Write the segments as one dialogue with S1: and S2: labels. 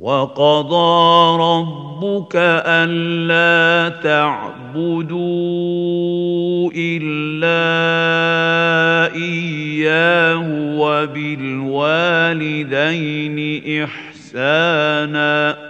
S1: وقضى ربك الا تعبدوا الا اياه وبالوالدين احسانا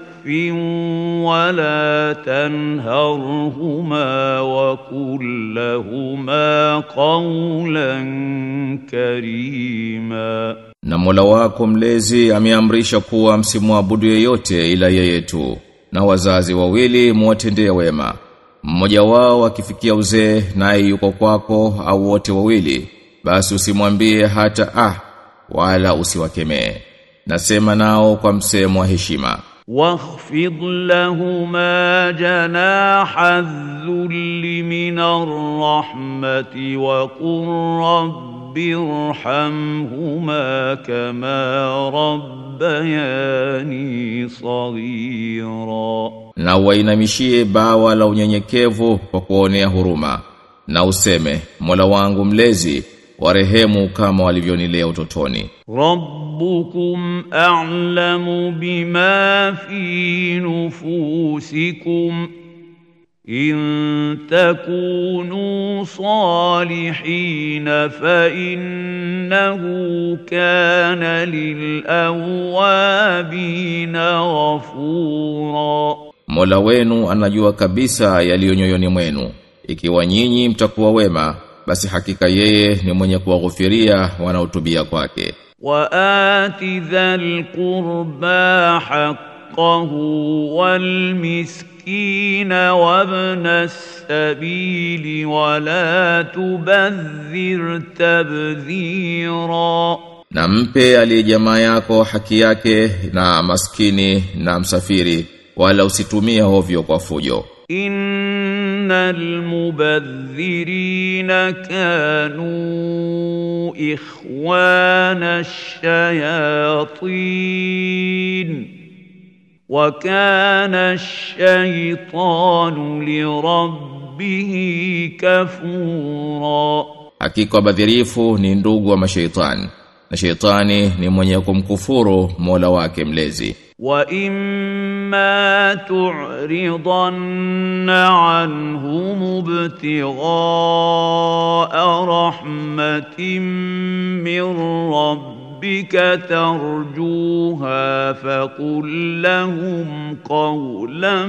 S1: ولا تنهرهما وقل لهما قولا كريما
S2: Na Mola wako mlezi ameamrisha kuwa msimwabudu yeyote ila yeye tu na wazazi wawili muwatendee wema mmoja wao akifikia uzee naye yuko kwako au wote wawili basi usimwambie hata ah wala usiwakemee nasema nao kwa msemo wa heshima
S1: واخفض لهما جناح الذل من الرحمة وقل رب ارحمهما كما ربياني صغيرا
S2: na uwainamishie bawa la unyenyekevu kwa kuonea huruma na useme Mola wangu mlezi warehemu kama walivyonilea utotoni.
S1: Rabbukum a'lamu bima fi nufusikum in takunu salihin fa innahu kana lil awabin ghafura,
S2: Mola wenu anajua kabisa yaliyo nyoyoni mwenu, ikiwa nyinyi mtakuwa wema basi hakika yeye ni mwenye kuwaghufiria wanaotubia kwake.
S1: Wa ati dhal qurba haqqahu wal miskina wabna sabili wala tubadhir tabdhira.
S2: Na mpe aliyejamaa yako haki yake na maskini na msafiri wala usitumie ovyo kwa fujo.
S1: In إن المبذرين كانوا إخوان الشياطين وكان الشيطان لربه كفورا
S2: hakika wabadhirifu ni ndugu wa mashaitani. na shaitani ni mwenye kumkufuru Mola wake mlezi
S1: وإما تعرضن عنهم ابتغاء رحمة من ربك ترجوها فقل لهم قولا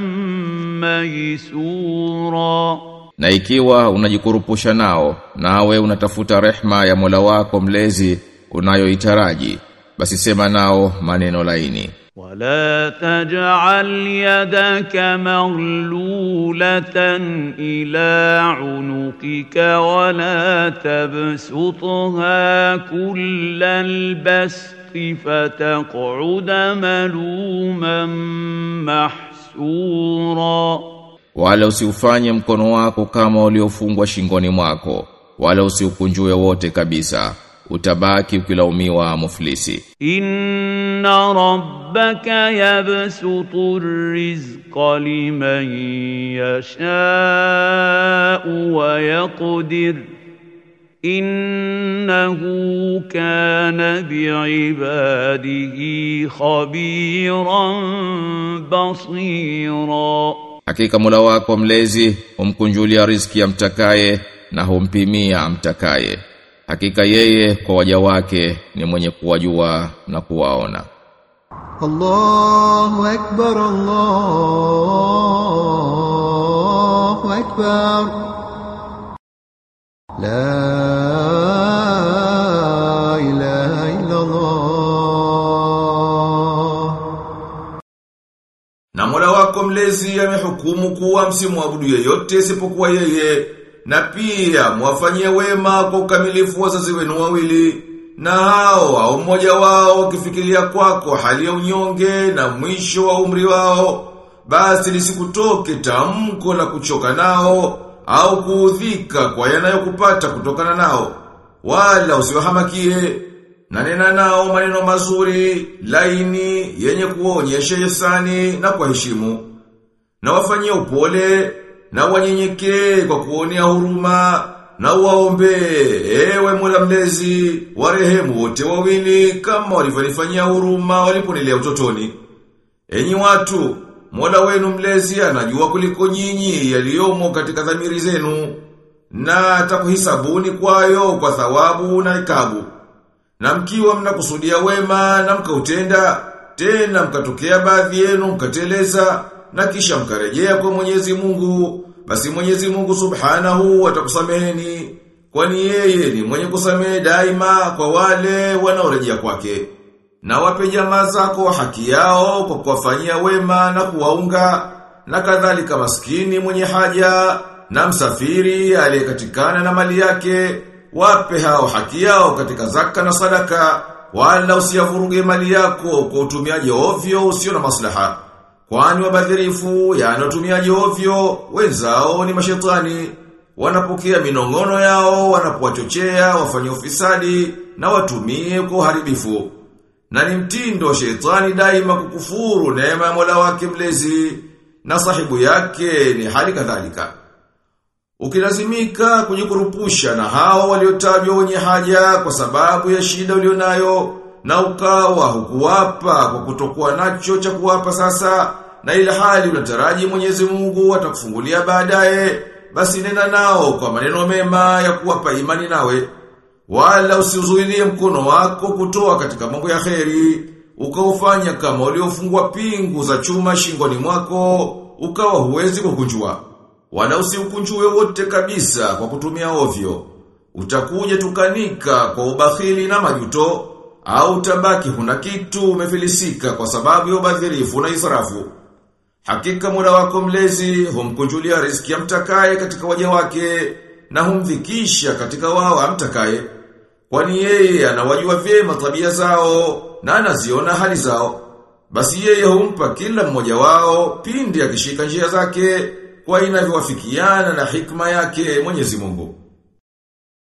S1: ميسورا
S2: na ikiwa unajikurupusha nao nawe unatafuta rehma ya Mola wako mlezi unayoitaraji basi sema nao maneno laini.
S1: Wala taj'al yadaka maghlulatan ila unuqika wala tabsutha kullal basti fataq'uda maluman mahsura.
S2: Wala usiufanye mkono wako kama uliofungwa shingoni mwako wala usiukunjue wote kabisa utabaki ukilaumiwa muflisi.
S1: Inna rabbaka yabsutu rizqa liman yasha'u wa yaqdir innahu kana biibadihi khabiran basira,
S2: hakika Mola wako mlezi humkunjulia riziki amtakaye na humpimia amtakaye hakika yeye kwa waja wake ni mwenye kuwajua na kuwaona.
S3: Allahu akbar Allahu akbar. La ilaha illa Allah
S2: Na Mola wako mlezi amehukumu kuwa msimuabudu yeyote isipokuwa yeye na pia mwafanyie wema kwa ukamilifu wazazi wenu wawili na hao au mmoja wao kifikiria kwako hali ya unyonge na mwisho wa umri wao basi lisikutoke tamko la kuchoka nao au kuudhika kwa yanayokupata kutokana nao wala usiwahamakie. Na nena nao maneno mazuri laini yenye kuonyesha yesani na kwa heshimu na wafanyie upole na wanyenyekee kwa kuonea huruma na waombe ewe Mola mlezi warehemu wote wawili kama walivyonifanyia huruma waliponilea utotoni. Enyi watu Mola wenu mlezi anajua kuliko nyinyi yaliyomo katika dhamiri zenu na atakuhisabuni kwayo kwa thawabu na ikabu. Na mkiwa mnakusudia wema na mkautenda tena mkatokea baadhi yenu mkateleza na kisha mkarejea kwa Mwenyezi Mungu. Basi Mwenyezi Mungu Subhanahu atakusameheni kwani yeye ni mwenye kusamehe daima kwa wale wanaorejea kwake. Na wape jamaa zako haki yao kwa kuwafanyia wema na kuwaunga na kadhalika maskini mwenye haja na msafiri aliyekatikana na mali yake wape hao haki yao katika zaka na sadaka wala usiyavuruge mali yako kwa utumiaji ovyo usio na maslaha kwani wabadhirifu yani utumiaji ovyo wenzao ni mashetani. Wanapokea minongono yao wanapowachochea wafanye ufisadi na watumie kwa uharibifu. Na ni mtindo wa shetani daima kukufuru neema ya Mola wake mlezi na sahibu yake ni hali kadhalika. Ukilazimika kujikurupusha na hao waliotajwa wenye haja kwa sababu ya shida ulionayo na ukawa hukuwapa kwa kutokuwa nacho cha kuwapa sasa na ila hali unataraji Mwenyezi Mungu atakufungulia baadaye basi nena nao kwa maneno mema ya kuwapa imani nawe wala usizuilie mkono wako kutoa katika mambo ya kheri ukaufanya kama uliofungwa pingu za chuma shingoni mwako ukawa huwezi kukunjua wala usiukunjue wote kabisa kwa kutumia ovyo. Utakuja tukanika kwa ubakhili na majuto, au tabaki huna kitu umefilisika kwa sababu ya ubadhirifu na israfu. Hakika Mola wako mlezi humkunjulia riziki ya mtakaye katika waja wake na humdhikisha katika wao mtakaye Kwani yeye anawajua vyema tabia zao na anaziona hali zao. Basi yeye humpa kila mmoja wao pindi akishika njia zake kwa inavyowafikiana na hikma yake Mwenyezi Mungu.